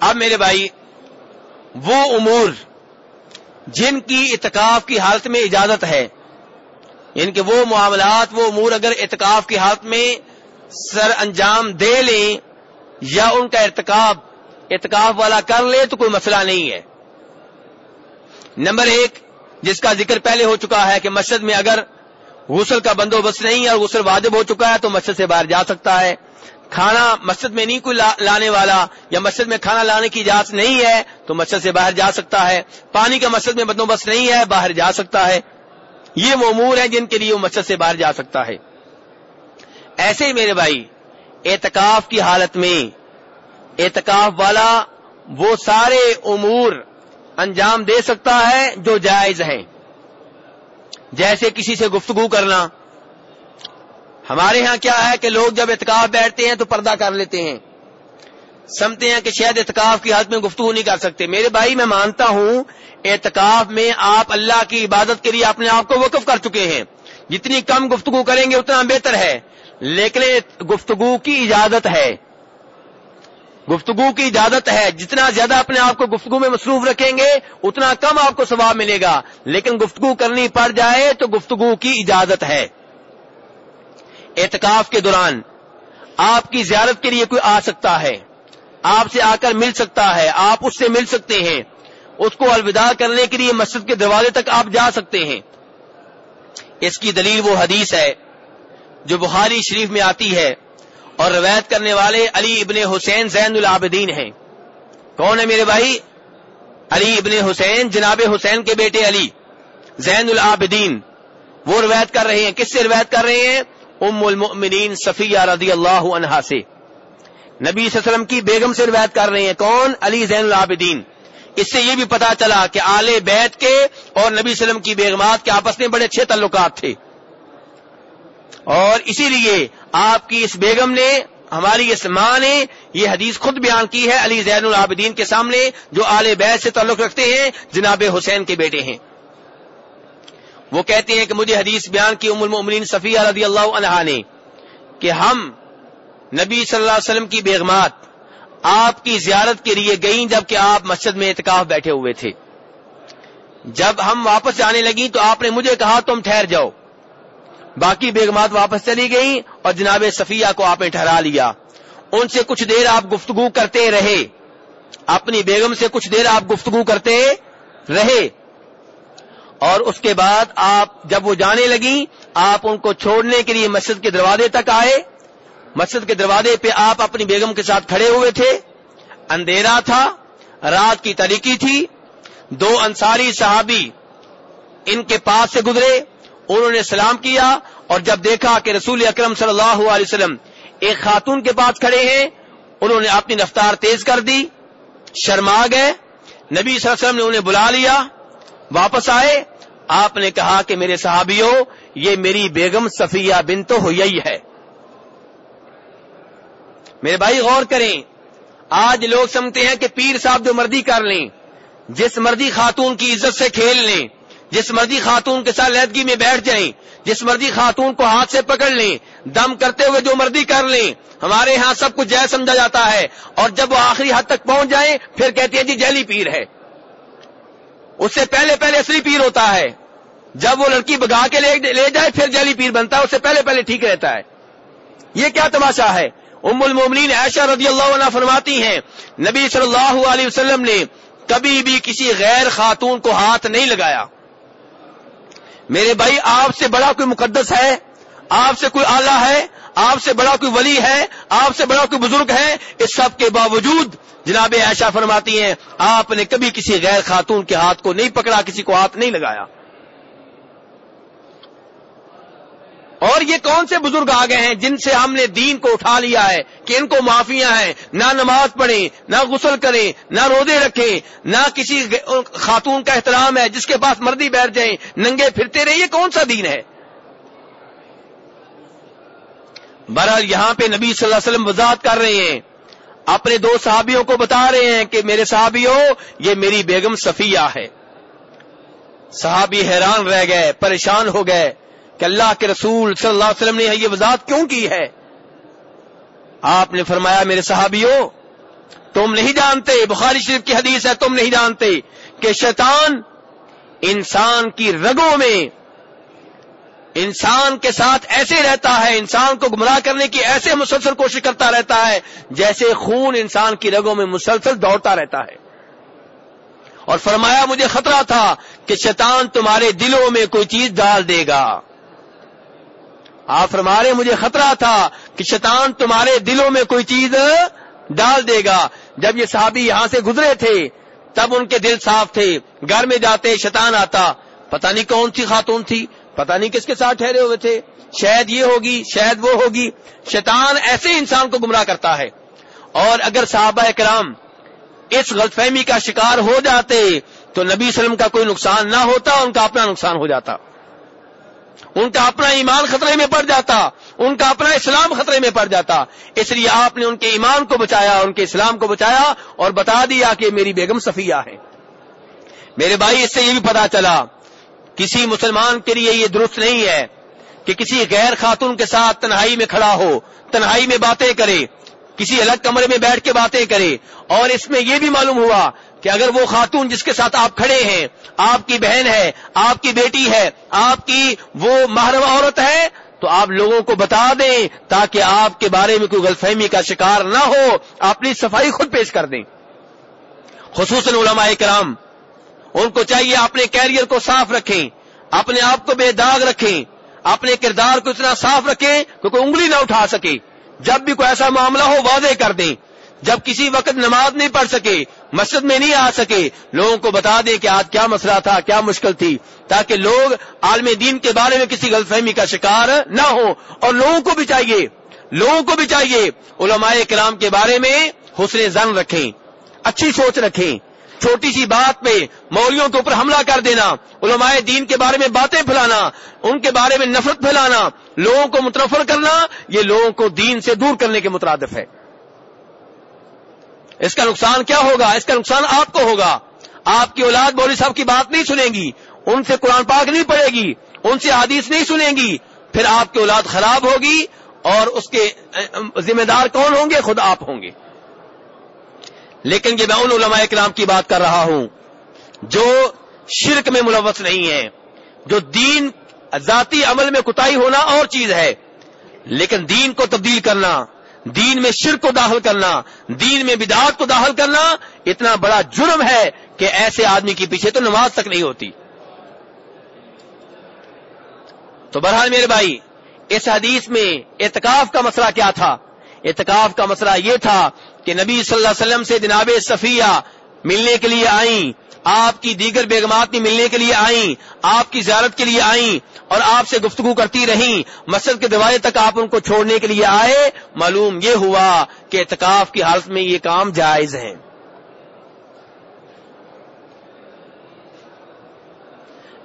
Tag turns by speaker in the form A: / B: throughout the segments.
A: اب میرے بھائی، وہ امور جن کی اتکاف کی حالت میں اجازت ہے یعنی ان کے وہ معاملات، وہ امور اگر اتکاف کی حالت میں سر انجام دے لیں یا ان کا ارتکاب اتکاف والا کر لے تو کوئی مسئلہ نہیں ہے۔ نمبر ایک، جس کا ذکر پہلے ہو چکا ہے کہ مسجد میں اگر غسل کا بندوبست نہیں ہے اور غسل واجب ہو چکا ہے تو مسجد سے باہر جا سکتا ہے۔ کھانا مسجد میں نہیں کوئی لانے والا یا مسجد میں کھانا لانے کی اجازت نہیں ہے تو مسجد سے باہر جا سکتا ہے۔ پانی کا مسجد میں بندوبست نہیں ہے، باہر جا سکتا ہے۔ یہ وہ امور ہیں جن کے لیے وہ مسجد سے باہر جا سکتا ہے۔ ایسے ہی میرے بھائی، اعتکاف کی حالت میں، اعتکاف والا وہ سارے امور انجام دے سکتا ہے جو جائز ہیں۔ جیسے کسی سے گفتگو کرنا ہمارے ہاں کیا ہے کہ لوگ جب اعتکاف بیٹھتے ہیں تو پردہ کر لیتے ہیں۔ سمتے ہیں کہ شاید اعتکاف کی حالت میں گفتگو نہیں کر سکتے۔ میرے بھائی، میں مانتا ہوں اعتکاف میں آپ اللہ کی عبادت کے لیے اپنے آپ کو وقف کر چکے ہیں۔ جتنی کم گفتگو کریں گے اتنا بہتر ہے۔ لیکن گفتگو کی اجازت ہے۔ گفتگو کی اجازت ہے۔ جتنا زیادہ اپنے آپ کو گفتگو میں مصروف رکھیں گے، اتنا کم آپ کو ثواب ملے گا۔ لیکن گفتگو کرنی پڑ جائے تو گفتگو کی اجازت ہے۔ اعتکاف کے دوران آپ کی زیارت کے لیے کوئی آ سکتا ہے، آپ سے آ کر مل سکتا ہے، آپ اس سے مل سکتے ہیں۔ اس کو الوداع کرنے کے لیے مسجد کے دروازے تک آپ جا سکتے ہیں۔ اس کی دلیل وہ حدیث ہے جو بخاری شریف میں آتی ہے اور روایت کرنے والے علی ابن حسین زین العابدین ہیں۔ کون ہے میرے بھائی؟ علی ابن حسین، جناب حسین کے بیٹے علی زین العابدین۔ وہ روایت کر رہے ہیں۔ کس سے روایت کر رہے ہیں؟ ام المؤمنین صفیہ رضی اللہ عنہا سے۔ نبی صلی اللہ علیہ وسلم کی بیگم سے روایت کر رہے ہیں، کون؟ علی زین العابدین۔ اس سے یہ بھی پتا چلا کہ آل بیت کے اور نبی صلی اللہ علیہ وسلم کی بیگمات کے آپس میں بڑے اچھے تعلقات تھے۔ اور اسی لیے آپ کی اس بیگم نے، ہماری اس ماں نے یہ حدیث خود بیان کی ہے علی زین العابدین کے سامنے، جو آل بیت سے تعلق رکھتے ہیں جناب حسین کے بیٹے ہیں۔ وہ کہتے ہیں کہ مجھے حدیث بیان کی، ام المؤمنین صفیہ رضی اللہ عنہا نے کہ ہم نبی صلی اللہ علیہ وسلم کی بیگمات آپ کی زیارت کے لیے گئیں جبکہ آپ مسجد میں اعتکاف بیٹھے ہوئے تھے۔ جب ہم واپس جانے لگی تو آپ نے مجھے کہا تم ٹھہر جاؤ۔ باقی بیگمات واپس چلی گئیں اور جناب صفیہ کو آپ نے ٹھہرا لیا۔ ان سے کچھ دیر آپ گفتگو کرتے رہے۔ اپنی بیگم سے کچھ دیر آپ گفتگو کرتے رہے۔ اور اس کے بعد آپ جب وہ جانے لگی آپ ان کو چھوڑنے کے لیے مسجد کے دروازے تک آئے۔ مسجد کے دروازے پہ آپ اپنی بیگم کے ساتھ کھڑے ہوئے تھے۔ اندھیرا تھا، رات کی تاریخی تھی۔ دو انصاری صحابی ان کے پاس سے گزرے، انہوں نے سلام کیا اور جب دیکھا کہ رسول اکرم صلی اللہ علیہ وسلم ایک خاتون کے پاس کھڑے ہیں، انہوں نے اپنی رفتار تیز کر دی، شرما گئے۔ نبی صلی اللہ علیہ وسلم نے انہیں بلا لیا۔ واپس آئے، آپ نے کہا کہ میرے صحابیوں، یہ میری بیگم صفیہ بن تو ہوئی ہے۔ میرے بھائی، غور کریں، آج لوگ سمجھتے ہیں کہ پیر صاحب جو مرضی کر لیں، جس مرضی خاتون کی عزت سے کھیل لیں، جس مرضی خاتون کے ساتھ لہدگی میں بیٹھ جائیں، جس مرضی خاتون کو ہاتھ سے پکڑ لیں، دم کرتے ہوئے جو مرضی کر لیں، ہمارے ہاں سب کچھ جائز سمجھا جاتا ہے۔ اور جب وہ آخری حد تک پہنچ جائیں، پھر کہتے ہیں جی جیلی پیر ہے۔ اس سے پہلے پہلے اصلی پیر ہوتا ہے۔ جب وہ لڑکی بگا کے لے جائے، پھر جیلی پیر بنتا ہے، اس سے پہلے پہلے ٹھیک رہتا ہے۔ یہ کیا تماشا ہے؟ ام المومنین عائشہ رضی اللہ عنہ فرماتی ہیں، نبی صلی اللہ علیہ وسلم نے کبھی بھی کسی غیر خاتون کو ہاتھ نہیں لگایا۔ میرے بھائی، آپ سے بڑا کوئی مقدس ہے؟ آپ سے کوئی آلہ ہے؟ آپ سے بڑا کوئی ولی ہے؟ آپ سے بڑا کوئی بزرگ ہے؟ اس سب کے باوجود جناب عائشہ فرماتی ہیں، آپ نے کبھی کسی غیر خاتون کے ہاتھ کو نہیں پکڑا، کسی کو ہاتھ نہیں لگایا۔ اور یہ کون سے بزرگ آ گئے ہیں جن سے ہم نے دین کو اٹھا لیا ہے کہ ان کو معافیاں ہیں، نہ نماز پڑھیں، نہ غسل کریں، نہ روزے رکھیں، نہ کسی خاتون کا احترام ہے، جس کے پاس مردی بیٹھ جائیں، ننگے پھرتے رہے یہ کون سا دین ہے؟ برحال یہاں پہ نبی صلی اللہ علیہ وسلم وضاحت کر رہے ہیں۔ اپنے دو صحابیوں کو بتا رہے ہیں کہ میرے صحابیوں، یہ میری بیگم صفیہ ہے۔ صحابی حیران رہ گئے، پریشان ہو گئے کہ اللہ کے رسول صلی اللہ علیہ وسلم نے یہ وضاحت کیوں کی ہے؟ آپ نے فرمایا، میرے صحابیوں، تم نہیں جانتے، بخاری شریف کی حدیث ہے، تم نہیں جانتے کہ شیطان انسان کی رگوں میں انسان کے ساتھ ایسے رہتا ہے، انسان کو گمراہ کرنے کی ایسے مسلسل کوشش کرتا رہتا ہے جیسے خون انسان کی رگوں میں مسلسل دوڑتا رہتا ہے۔ اور فرمایا، مجھے خطرہ تھا کہ شیطان تمہارے دلوں میں کوئی چیز ڈال دے گا۔ آپ فرمارے مجھے خطرہ تھا کہ شیطان تمہارے دلوں میں کوئی چیز ڈال دے گا۔ جب یہ صحابی یہاں سے گزرے تھے، تب ان کے دل صاف تھے، گھر میں جاتے شیطان آتا۔ پتہ نہیں کون سی خاتون تھی پتہ نہیں کس کے ساتھ ٹھہرے ہوئے تھے۔ شاید یہ ہوگی، شاید وہ ہوگی۔ شیطان ایسے انسان کو گمراہ کرتا ہے۔ اور اگر صحابہ کرام اس غلط فہمی کا شکار ہو جاتے تو نبی وسلم کا کوئی نقصان نہ ہوتا، ان کا اپنا نقصان ہو جاتا۔ ان کا اپنا ایمان خطرے میں پڑ جاتا، ان کا اپنا اسلام خطرے میں پڑ جاتا۔ اس لیے آپ نے ان کے ایمان کو بچایا، ان کے اسلام کو بچایا اور بتا دیا کہ میری بیگم صفیہ ہے۔ میرے بھائی، اس سے یہ بھی پتا چلا کسی مسلمان کے لیے یہ درست نہیں ہے کہ کسی غیر خاتون کے ساتھ تنہائی میں کھڑا ہو، تنہائی میں باتیں کرے، کسی الگ کمرے میں بیٹھ کے باتیں کرے۔ اور اس میں یہ بھی معلوم ہوا کہ اگر وہ خاتون جس کے ساتھ آپ کھڑے ہیں، آپ کی بہن ہے، آپ کی بیٹی ہے، آپ کی وہ محرم عورت ہے، تو آپ لوگوں کو بتا دیں تاکہ آپ کے بارے میں کوئی غلط فہمی کا شکار نہ ہو اپنی صفائی خود پیش کر دیں۔ خصوصاً علماء کرام ان کو چاہیے اپنے کیریئر کو صاف رکھیں، اپنے آپ کو بے داغ رکھیں، اپنے کردار کو اتنا صاف رکھیں کہ کوئی انگلی نہ اٹھا سکے۔ جب بھی کوئی ایسا معاملہ ہو واضح کر دیں۔ جب کسی وقت نماز نہیں پڑھ سکے، مسجد میں نہیں آ سکے، لوگوں کو بتا دیں کہ آج کیا مسئلہ تھا، کیا مشکل تھی، تاکہ لوگ عالم دین کے بارے میں کسی غلط فہمی کا شکار نہ ہو اور لوگوں کو بھی چاہیے، لوگوں کو بھی چاہیے علماء کلام کے بارے میں حسن زن رکھیں، اچھی سوچ رکھیں۔ چھوٹی سی بات پہ مولیوں کے اوپر حملہ کر دینا، علماء دین کے بارے میں باتیں پھیلانا، ان کے بارے میں نفرت پھیلانا، لوگوں کو مترفر کرنا، یہ لوگوں کو دین سے دور کرنے کے مترادف ہے۔ اس کا نقصان کیا ہوگا؟ اس کا نقصان آپ کو ہوگا۔ آپ کی اولاد بولی صاحب کی بات نہیں سنیں گی، ان سے قرآن پاک نہیں پڑے گی، ان سے حدیث نہیں سنیں گی، پھر آپ کی اولاد خراب ہوگی اور اس کے ذمہ دار کون ہوں گے؟ خود آپ ہوں گے۔ لیکن یہ میں ان علماء اکرام کی بات کر رہا ہوں جو شرک میں ملوث نہیں ہے جو دین ذاتی عمل میں کتائی ہونا اور چیز ہے، لیکن دین کو تبدیل کرنا، دین میں شرک کو داخل کرنا، دین میں بدعات کو داخل کرنا اتنا بڑا جرم ہے کہ ایسے آدمی کے پیچھے تو نماز تک نہیں ہوتی۔ تو بہرحال میرے بھائی، اس حدیث میں اعتکاف کا مسئلہ کیا تھا؟ اعتکاف کا مسئلہ یہ تھا کہ نبی صلی اللہ علیہ وسلم سے جناب صفیہ ملنے کے لیے آئیں، آپ کی دیگر بیگمات بھی ملنے کے لیے آئیں، آپ کی زیارت کے لیے آئیں اور آپ سے گفتگو کرتی رہیں، مسجد کے دروازے تک آپ ان کو چھوڑنے کے لیے آئے، معلوم یہ ہوا کہ اعتکاف کی حالت میں یہ کام جائز ہے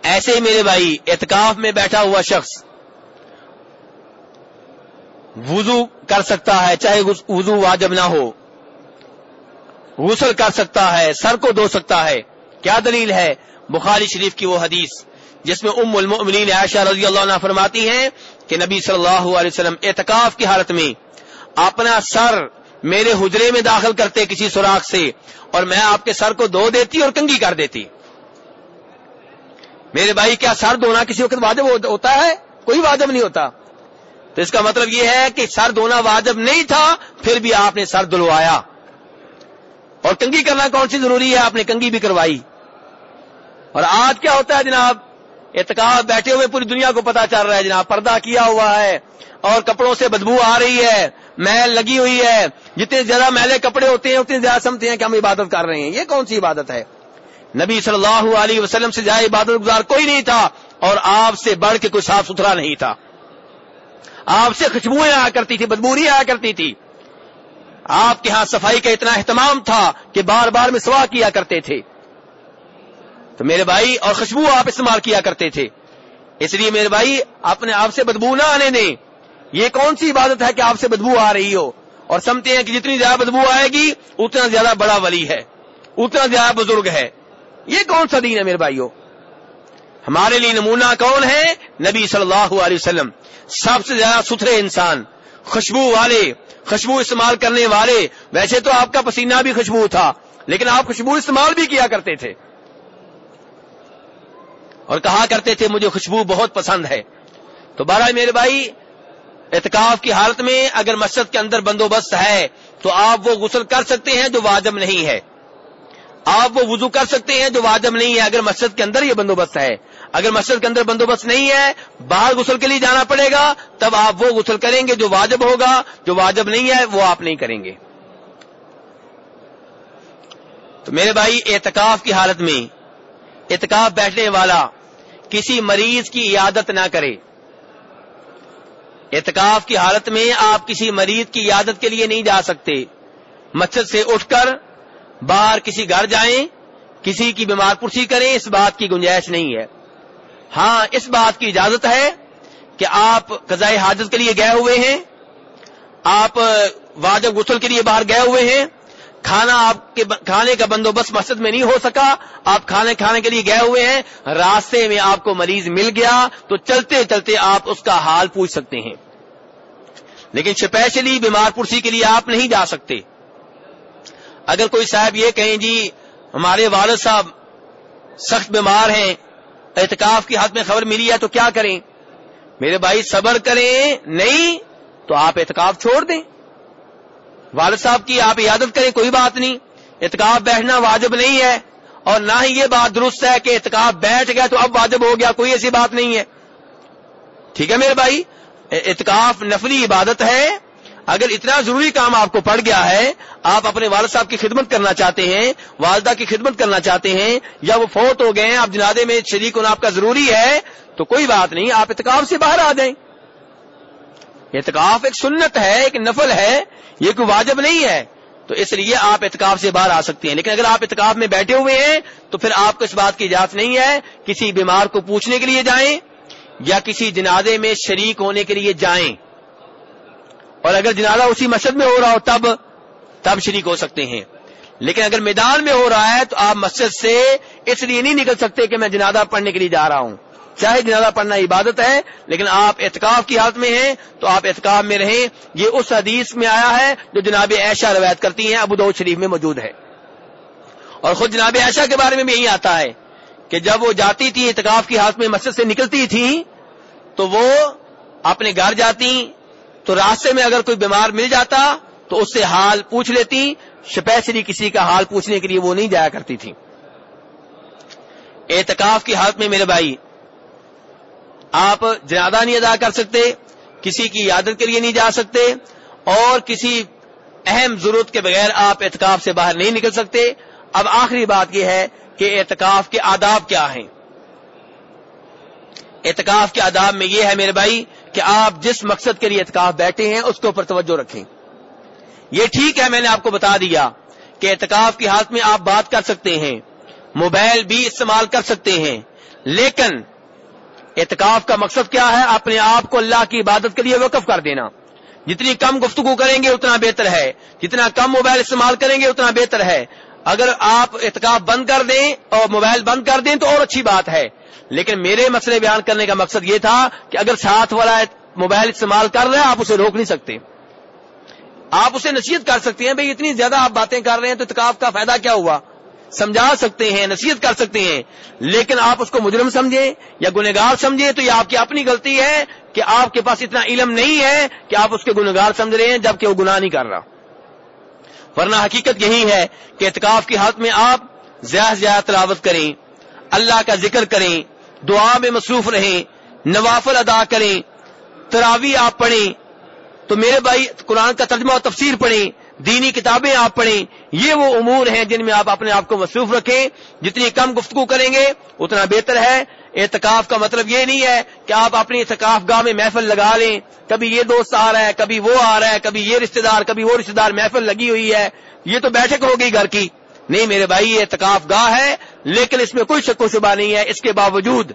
A: ایسے میرے بھائی، اعتکاف میں بیٹھا ہوا شخص وضو کر سکتا ہے، چاہے وضو واجب نہ ہو۔ غسل کر سکتا ہے، سر کو دھو سکتا ہے۔ کیا دلیل ہے؟ بخاری شریف کی وہ حدیث، جس میں ام المؤمنین عائشہ رضی اللہ عنہ فرماتی ہیں کہ نبی صلی اللہ علیہ وسلم اعتکاف کی حالت میں اپنا سر میرے حجرے میں داخل کرتے کسی سوراخ سے اور میں آپ کے سر کو دھو دیتی اور کنگی کر دیتی۔ میرے بھائی، کیا سر دھونا کسی وقت واجب ہوتا ہے؟ کوئی واجب نہیں ہوتا۔ تو اس کا مطلب یہ ہے کہ سر دھونا واجب نہیں تھا، پھر بھی آپ نے سر دھلوایا۔ اور کنگی کرنا کون سی ضروری ہے؟ آپ نے کنگی بھی کروائی۔ اور آج کیا ہوتا ہے جناب؟ اعتکاف بیٹھے ہوئے پوری دنیا کو پتا چل رہا ہے جناب، پردہ کیا ہوا ہے اور کپڑوں سے بدبو آ رہی ہے محل لگی ہوئی ہے۔ جتنے زیادہ میلے کپڑے ہوتے ہیں، اتنے زیادہ سمجھتے ہیں کہ ہم عبادت کر رہے ہیں۔ یہ کون سی عبادت ہے؟ نبی صلی اللہ علیہ وسلم سے زیادہ عبادت گزار کوئی نہیں تھا اور آپ سے بڑھ کے کوئی صاف ستھرا نہیں تھا۔ آپ سے خوشبوئیں آیا کرتی تھی، بدبوری آیا کرتی تھی۔ آپ کے ہاں صفائی کا اتنا اہتمام تھا کہ بار بار میں سوا کیا کرتے تھے۔ تو میرے بھائی، اور خوشبو آپ استعمال کیا کرتے تھے۔ اس لیے میرے بھائی، اپنے آپ سے بدبو نہ آنے دیں۔ یہ کون سی عبادت ہے کہ آپ سے بدبو آ رہی ہو؟ اور سمجھتے ہیں کہ جتنی زیادہ بدبو آئے گی، اتنا زیادہ بڑا ولی ہے۔ اتنا زیادہ بزرگ ہے۔ یہ کون سا دین ہے میرے بھائیوں ہمارے لیے نمونہ کون ہے؟ نبی صلی اللہ علیہ وسلم۔ سب سے زیادہ ستھرے انسان۔ خوشبو والے، خوشبو استعمال کرنے والے۔ ویسے تو آپ کا پسینہ بھی خوشبو تھا، لیکن آپ خوشبو استعمال بھی کیا کرتے تھے۔ اور کہا کرتے تھے، مجھے خوشبو بہت پسند ہے۔ تو بارہ میرے بھائی، اعتکاف کی حالت میں اگر مسجد کے اندر بندوبست ہے، تو آپ وہ غسل کر سکتے ہیں جو واجب نہیں ہے۔ آپ وہ وضو کر سکتے ہیں جو واجب نہیں ہے، اگر مسجد کے اندر یہ بندوبست ہے۔ اگر مسجد کے اندر بندوبست نہیں ہے، باہر غسل کے لیے جانا پڑے گا، تب آپ وہ غسل کریں گے جو واجب ہوگا، جو واجب نہیں ہے، وہ آپ نہیں کریں گے۔ تو میرے بھائی، اعتکاف کی حالت میں، اعتکاف بیٹھنے والا کسی مریض کی عیادت نہ کرے۔ اعتکاف کی حالت میں آپ کسی مریض کی عیادت کے لیے نہیں جا سکتے۔ مسجد سے اٹھ کر باہر کسی گھر جائیں، کسی کی بیمار پرسی کریں، اس بات کی گنجائش نہیں ہے۔ ہاں اس بات کی اجازت ہے کہ آپ قضاء حاجت کے لیے گئے ہوئے ہیں، آپ واجب غسل کے لیے باہر گئے ہوئے ہیں، کھانا آپ کے کھانے کا بندوبست مسجد میں نہیں ہو سکا، آپ کھانے کھانے کے لیے گئے ہوئے ہیں، راستے میں آپ کو مریض مل گیا، تو چلتے چلتے آپ اس کا حال پوچھ سکتے ہیں۔ لیکن اسپیشلی بیمار پرسی کے لیے آپ نہیں جا سکتے۔ اگر کوئی صاحب یہ کہیں جی ہمارے والد صاحب سخت بیمار ہیں احتکاف کی حد میں خبر ملی ہے تو کیا کریں؟ میرے بھائی، صبر کریں، نہیں تو آپ احتکاف چھوڑ دیں۔ والد صاحب کی آپ عیادت کریں، کوئی بات نہیں۔ اعتکاف بیٹھنا واجب نہیں ہے اور نہ ہی یہ بات درست ہے کہ اعتکاف بیٹھ گیا تو اب واجب ہو گیا، کوئی ایسی بات نہیں ہے۔ ٹھیک ہے میرے بھائی، اعتکاف نفلی عبادت ہے۔ اگر اتنا ضروری کام آپ کو پڑ گیا ہے، آپ اپنے والد صاحب کی خدمت کرنا چاہتے ہیں، والدہ کی خدمت کرنا چاہتے ہیں، یا وہ فوت ہو گئے ہیں، آپ جنادے میں شریک ہونا آپ کا ضروری ہے، تو کوئی بات نہیں، آپ اعتکاف سے باہر آ جائیں۔ اعتکاف ایک سنت ہے، ایک نفل ہے، یہ کوئی واجب نہیں ہے، تو اس لیے آپ اعتکاف سے باہر آ سکتے ہیں۔ لیکن اگر آپ اعتکاف میں بیٹھے ہوئے ہیں، تو پھر آپ کو اس بات کی اجازت نہیں ہے، کسی بیمار کو پوچھنے کے لیے جائیں، یا کسی جنازے میں شریک ہونے کے لیے جائیں۔ اور اگر جنازہ اسی مسجد میں ہو رہا ہو تب تب شریک ہو سکتے ہیں۔ لیکن اگر میدان میں ہو رہا ہے تو آپ مسجد سے اس لیے نہیں نکل سکتے کہ میں جنازہ پڑھنے کے لیے جا رہا ہوں۔ چاہے جنازہ پڑھنا عبادت ہے، لیکن آپ اعتکاف کی حالت میں ہیں تو آپ اعتکاف میں رہیں۔ یہ اس حدیث میں آیا ہے جو جناب عائشہ روایت کرتی ہیں، ابو دعود شریف میں موجود ہے۔ اور خود جناب عائشہ کے بارے میں بھی یہی آتا ہے کہ جب وہ جاتی تھی اعتکاف کی حالت میں مسجد سے نکلتی تھی تو وہ اپنے گھر جاتی تو راستے میں اگر کوئی بیمار مل جاتا تو اس سے حال پوچھ لیتی اسپیشلی کسی کا حال پوچھنے کے لیے وہ نہیں جایا کرتی تھی۔ اعتکاف کی حالت میں میرے بھائی، آپ زیادہ نہیں ادا کر سکتے، کسی کی عادت کے لیے نہیں جا سکتے، اور کسی اہم ضرورت کے بغیر آپ اعتکاف سے باہر نہیں نکل سکتے۔ اب آخری بات یہ ہے کہ اعتکاف کے آداب کیا ہیں؟ اعتکاف کے آداب میں یہ ہے میرے بھائی کہ آپ جس مقصد کے لیے اعتکاف بیٹھے ہیں، اس کے اوپر توجہ رکھیں۔ یہ ٹھیک ہے، میں نے آپ کو بتا دیا کہ اعتکاف کی حالت میں آپ بات کر سکتے ہیں، موبائل بھی استعمال کر سکتے ہیں، لیکن اعتکاف کا مقصد کیا ہے؟ اپنے آپ کو اللہ کی عبادت کے لیے وقف کر دینا۔ جتنی کم گفتگو کریں گے، اتنا بہتر ہے۔ جتنا کم موبائل استعمال کریں گے، اتنا بہتر ہے۔ اگر آپ اعتکاف بند کر دیں اور موبائل بند کر دیں تو اور اچھی بات ہے۔ لیکن میرے مسئلے بیان کرنے کا مقصد یہ تھا کہ اگر ساتھ والا موبائل استعمال کر رہے ہیں آپ اسے روک نہیں سکتے۔ آپ اسے نصیحت کر سکتے ہیں بھائی اتنی زیادہ آپ باتیں کر رہے ہیں تو اتکاف کا فائدہ کیا ہوا؟ سمجھا سکتے ہیں، نصیحت کر سکتے ہیں، لیکن آپ اس کو مجرم سمجھیں یا گنےگار سمجھیں تو یہ آپ کی اپنی غلطی ہے کہ آپ کے پاس اتنا علم نہیں ہے کہ آپ اس کے گنگار سمجھ رہے ہیں جبکہ وہ گناہ نہیں کر رہا۔ ورنہ حقیقت یہی ہے کہ اعتکاف کی حالت میں آپ زیادہ سے زیادہ تلاوت کریں، اللہ کا ذکر کریں دعا میں مصروف رہیں، نوافل ادا کریں، تراوی آپ پڑھیں، تو میرے بھائی قرآن کا ترجمہ و تفسیر پڑھیں، دینی کتابیں آپ پڑھیں، یہ وہ امور ہیں جن میں آپ اپنے آپ کو مصروف رکھیں، جتنی کم گفتگو کریں گے، اتنا بہتر ہے۔ اعتکاف کا مطلب یہ نہیں ہے کہ آپ اپنی اعتکاف گاہ میں محفل لگا لیں، کبھی یہ دوست آ رہا ہے، کبھی وہ آ رہا ہے، کبھی یہ رشتہ دار، کبھی وہ رشتہ دار محفل لگی ہوئی ہے، یہ تو بیٹھک ہو گئی گھر کی۔ نہیں میرے بھائی، یہ اعتکاف گاہ ہے لیکن اس میں کوئی شک و شبہ نہیں ہے۔ اس کے باوجود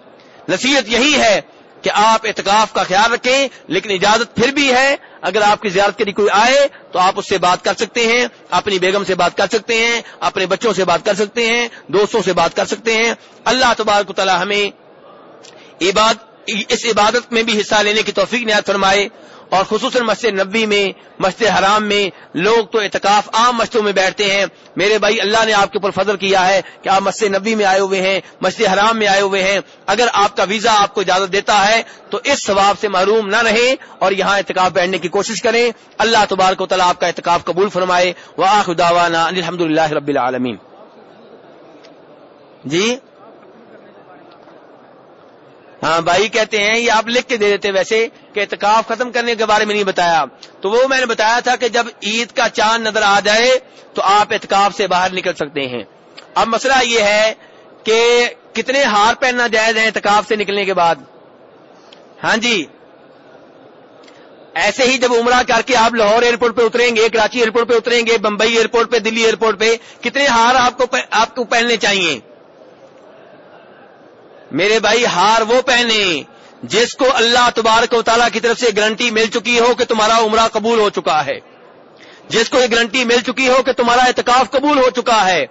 A: نصیحت یہی ہے کہ آپ اعتکاف کا خیال رکھیں، لیکن اجازت پھر بھی ہے۔ اگر آپ کی زیارت کے لیے کوئی آئے تو آپ اس سے بات کر سکتے ہیں، اپنی بیگم سے بات کر سکتے ہیں، اپنے بچوں سے بات کر سکتے ہیں، دوستوں سے بات کر سکتے ہیں۔ اللہ تبارک تعالی ہمیں اس عبادت میں بھی حصہ لینے کی توفیق نہایت فرمائے۔ اور خصوصاً مسجد نبی میں، مسجد حرام میں لوگ تو اعتکاف عام مسجدوں میں بیٹھتے ہیں۔ میرے بھائی، اللہ نے آپ کے اوپر فضل کیا ہے کہ آپ مسجد نبی میں آئے ہوئے ہیں، مسجد حرام میں آئے ہوئے ہیں۔ اگر آپ کا ویزا آپ کو اجازت دیتا ہے تو اس ثواب سے محروم نہ رہیں اور یہاں اعتکاف بیٹھنے کی کوشش کریں۔ اللہ تبارک و تعالیٰ آپ کا اعتکاف قبول فرمائے۔ واخداوانا الحمد رب العالمین۔ جی؟ ہاں بھائی کہتے ہیں، یہ آپ لکھ کے دے دیتے ویسے کہ اعتکاف ختم کرنے کے بارے میں نہیں بتایا۔ تو وہ میں نے بتایا تھا کہ جب عید کا چاند نظر آ جائے تو آپ اعتکاف سے باہر نکل سکتے ہیں۔ اب مسئلہ یہ ہے کہ کتنے ہار پہننا جائز ہے اعتکاف سے نکلنے کے بعد؟ ہاں جی۔ ایسے ہی جب عمرہ کر کے آپ لاہور ایئرپورٹ پہ اتریں گے، کراچی ایئرپورٹ پہ اتریں گے، بمبئی ایئرپورٹ پہ، دلی ایئرپورٹ پہ، کتنے ہار آپ کو آپ کو پہننے چاہیے میرے بھائی، ہار وہ پہنے جس کو اللہ تبارک و تعالیٰ کی طرف سے گارنٹی مل چکی ہو کہ تمہارا عمرہ قبول ہو چکا ہے۔ جس کو یہ گارنٹی مل چکی ہو کہ تمہارا اعتکاف قبول ہو چکا ہے۔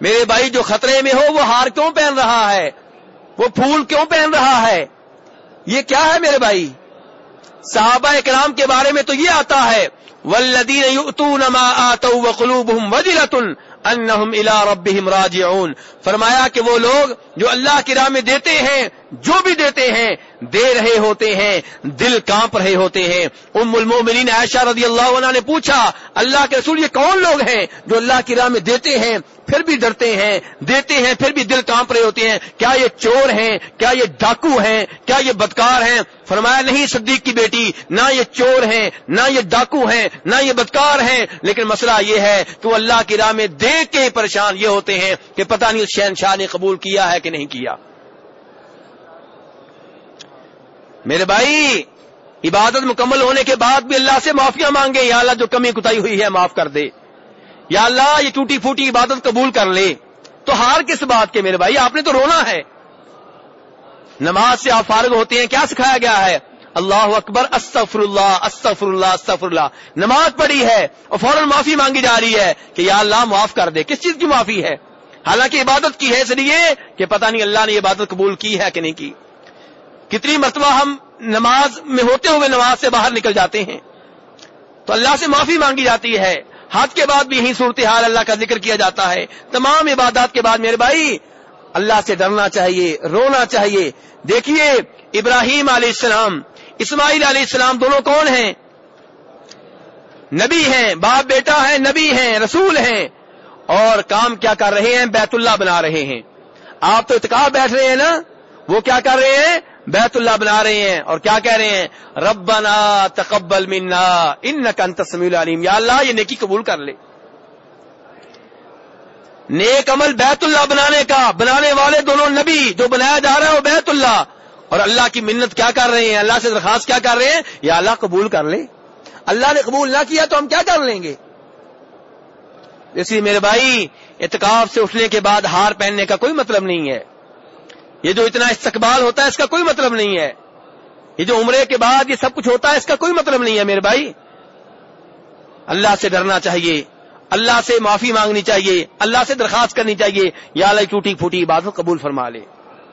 A: میرے بھائی، جو خطرے میں ہو، وہ ہار کیوں پہن رہا ہے؟ وہ پھول کیوں پہن رہا ہے؟ یہ کیا ہے میرے بھائی؟ صحابہ اکرام کے بارے میں تو یہ آتا ہے ولدین انہم الى ربهم راجعون۔ فرمایا کہ وہ لوگ جو اللہ کی راہ میں دیتے ہیں، جو بھی دیتے ہیں دے رہے ہوتے ہیں، دل کانپ رہے ہوتے ہیں۔ ام المومنین عائشہ رضی اللہ عنہ نے پوچھا، اللہ کے رسول یہ کون لوگ ہیں جو اللہ کی راہ میں دیتے ہیں، پھر بھی ڈرتے ہیں، دیتے ہیں، پھر بھی دل کانپ رہے ہوتے ہیں۔ کیا یہ چور ہیں؟ کیا یہ ڈاکو ہیں؟ کیا یہ بدکار ہیں؟ فرمایا، نہیں صدیق کی بیٹی، نہ یہ چور ہیں، نہ یہ ڈاکو ہیں، نہ یہ بدکار ہیں۔ لیکن مسئلہ یہ ہے کہ وہ اللہ کی راہ میں دے کے پریشان یہ ہوتے ہیں کہ پتہ نہیں شہنشاہ نے قبول کیا ہے کہ نہیں کیا۔ میرے بھائی، عبادت مکمل ہونے کے بعد بھی اللہ سے معافیاں مانگے، یا اللہ جو کمی کتائی ہوئی ہے معاف کر دے۔ یا اللہ، یہ ٹوٹی پھوٹی عبادت قبول کر لے۔ تو ہار کس بات کے میرے بھائی؟ آپ نے تو رونا ہے۔ نماز سے آپ فارغ ہوتے ہیں، کیا سکھایا گیا ہے؟ اللہ اکبر استفر اللہ استفر اللہ استفر اللہ نماز پڑھی ہے اور فوراً معافی مانگی جا رہی ہے کہ یا اللہ معاف کر دے۔ کس چیز کی معافی ہے؟ حالانکہ عبادت کی ہے اس لیے کہ پتہ نہیں اللہ نے عبادت قبول کی ہے کہ نہیں کی۔ کتنی مرتبہ ہم نماز میں ہوتے ہوئے نماز سے باہر نکل جاتے ہیں۔ تو اللہ سے معافی مانگی جاتی ہے۔ حد کے بعد بھی یہی صورتحال اللہ کا ذکر کیا جاتا ہے۔ تمام عبادات کے بعد میرے بھائی، اللہ سے ڈرنا چاہیے، رونا چاہیے۔ دیکھیے، ابراہیم علیہ السلام، اسماعیل علیہ السلام دونوں کون ہیں؟ نبی ہیں، باپ بیٹا ہے نبی ہیں، رسول ہیں۔ اور کام کیا کر رہے ہیں؟ بیت اللہ بنا رہے ہیں۔ آپ تو اتقاب بیٹھ رہے ہیں نا؟ وہ کیا کر رہے ہیں؟ بیت اللہ بنا رہے ہیں اور کیا کہہ رہے ہیں؟ ربنا تقبل منا ان انت سمیع العلیم۔ یا اللہ، یہ نیکی قبول کر لے۔ نیک عمل بیت اللہ بنانے کا، بنانے والے دونوں نبی جو بنایا جا رہا ہے وہ بیت اللہ۔ اور اللہ کی منت کیا کر رہے ہیں؟ اللہ سے درخواست کیا کر رہے ہیں؟ یا اللہ، قبول کر لے۔ اللہ نے قبول نہ کیا تو ہم کیا کر لیں گے؟ اسی میرے بھائی اتکاف سے اٹھنے کے بعد ہار پہننے کا کوئی مطلب نہیں ہے۔ یہ جو اتنا استقبال ہوتا ہے اس کا کوئی مطلب نہیں ہے یہ جو عمرے کے بعد یہ سب کچھ ہوتا ہے اس کا کوئی مطلب نہیں ہے میرے بھائی اللہ سے ڈرنا چاہیے اللہ سے معافی مانگنی چاہیے اللہ سے درخواست کرنی چاہیے یا اللہ ٹوٹی پھوٹی عبادت قبول فرما لے